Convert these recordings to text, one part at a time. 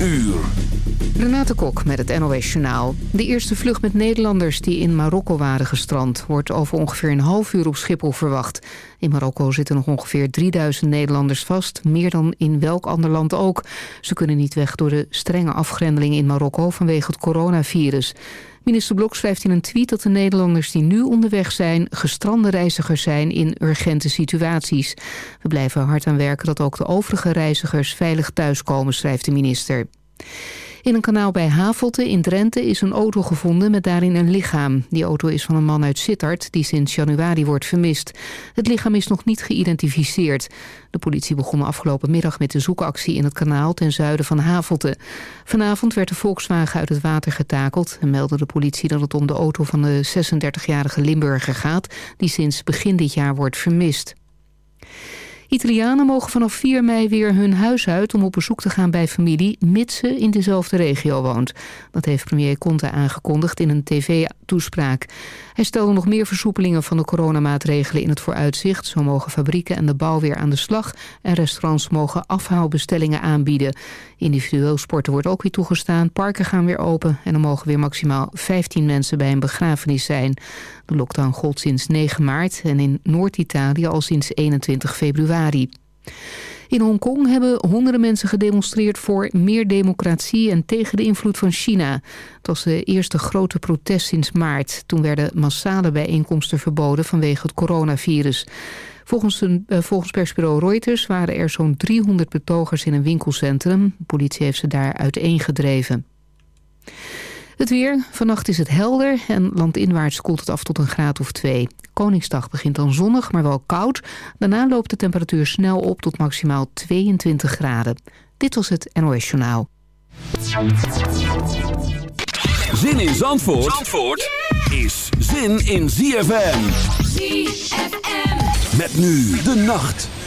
uur. Renate Kok met het NOS Journaal. De eerste vlucht met Nederlanders die in Marokko waren gestrand... wordt over ongeveer een half uur op Schiphol verwacht. In Marokko zitten nog ongeveer 3000 Nederlanders vast. Meer dan in welk ander land ook. Ze kunnen niet weg door de strenge afgrendeling in Marokko... vanwege het coronavirus. Minister Blok schrijft in een tweet dat de Nederlanders die nu onderweg zijn... gestrande reizigers zijn in urgente situaties. We blijven hard aan werken dat ook de overige reizigers veilig thuiskomen, schrijft de minister. In een kanaal bij Havelte in Drenthe is een auto gevonden met daarin een lichaam. Die auto is van een man uit Sittard die sinds januari wordt vermist. Het lichaam is nog niet geïdentificeerd. De politie begon afgelopen middag met de zoekactie in het kanaal ten zuiden van Havelte. Vanavond werd de Volkswagen uit het water getakeld en meldde de politie dat het om de auto van de 36-jarige Limburger gaat die sinds begin dit jaar wordt vermist. Italianen mogen vanaf 4 mei weer hun huis uit om op bezoek te gaan bij familie, mits ze in dezelfde regio woont. Dat heeft premier Conte aangekondigd in een tv-toespraak. Hij stelde nog meer versoepelingen van de coronamaatregelen in het vooruitzicht. Zo mogen fabrieken en de bouw weer aan de slag en restaurants mogen afhaalbestellingen aanbieden. Individueel sporten wordt ook weer toegestaan, parken gaan weer open en er mogen weer maximaal 15 mensen bij een begrafenis zijn. De lockdown gold sinds 9 maart en in Noord-Italië al sinds 21 februari. In Hongkong hebben honderden mensen gedemonstreerd voor meer democratie en tegen de invloed van China. Het was de eerste grote protest sinds maart. Toen werden massale bijeenkomsten verboden vanwege het coronavirus. Volgens, een, uh, volgens persbureau Reuters waren er zo'n 300 betogers in een winkelcentrum. De politie heeft ze daar uiteengedreven. Het weer. Vannacht is het helder en landinwaarts koelt het af tot een graad of twee. Koningsdag begint dan zonnig, maar wel koud. Daarna loopt de temperatuur snel op tot maximaal 22 graden. Dit was het NOS Journaal. Zin in Zandvoort, Zandvoort is zin in ZFM. ZFM. Met nu de nacht.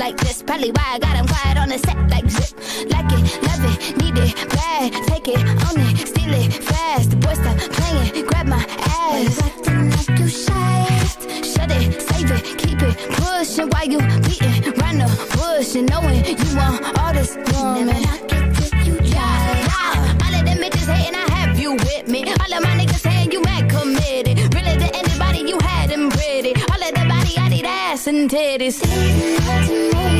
Like this. Probably why I got him quiet on the set like zip. Like it, love it, need it, bad. Take it, own it, steal it, fast. The boy stop playing, grab my ass. Acting like you shy. Shut it, save it, keep it pushing while you beating round the bush and knowing you want all this woman. Ass and titties.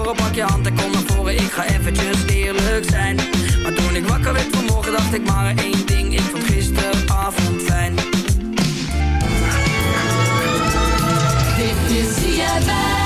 horen, pak je hand en kom naar voren. Ik ga eventjes eerlijk zijn. Maar toen ik wakker werd vanmorgen dacht ik maar één ding. Ik vond gisteravond fijn. Dit is ZFM.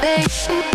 Thank you.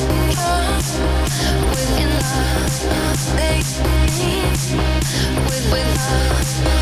with love, with love. with love.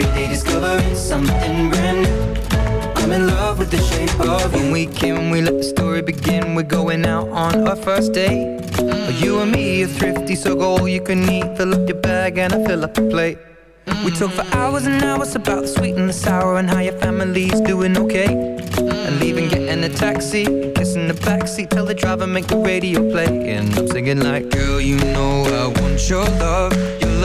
Every day discovering something brand new. I'm in love with the shape of you. When we came, we let the story begin. We're going out on our first date. Mm. You and me are thrifty, so go all you can eat. Fill up your bag and I fill up the plate. Mm. We talk for hours and hours about the sweet and the sour and how your family's doing okay. Mm. And leaving, getting a taxi, kissing the backseat, tell the driver make the radio play. And I'm singing like, girl, you know I want your love.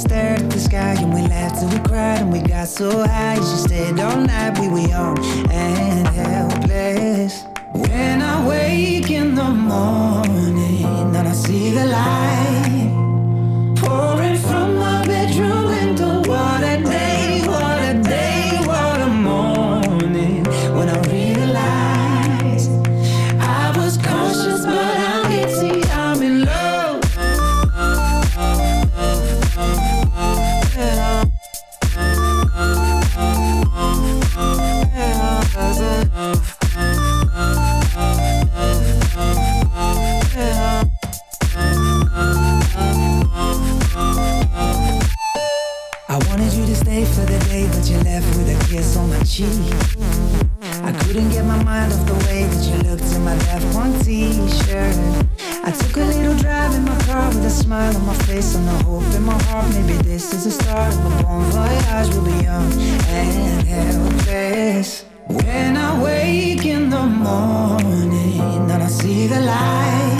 stared at the sky and we laughed and we cried and we got so high. She stayed all night, we were young and helpless. When I wake in the morning and I see the light. smile on my face and a hope in my heart Maybe this is the start of a bon voyage. We'll be young and helpless. When I wake in the morning And I see the light